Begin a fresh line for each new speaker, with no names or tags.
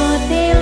Oh,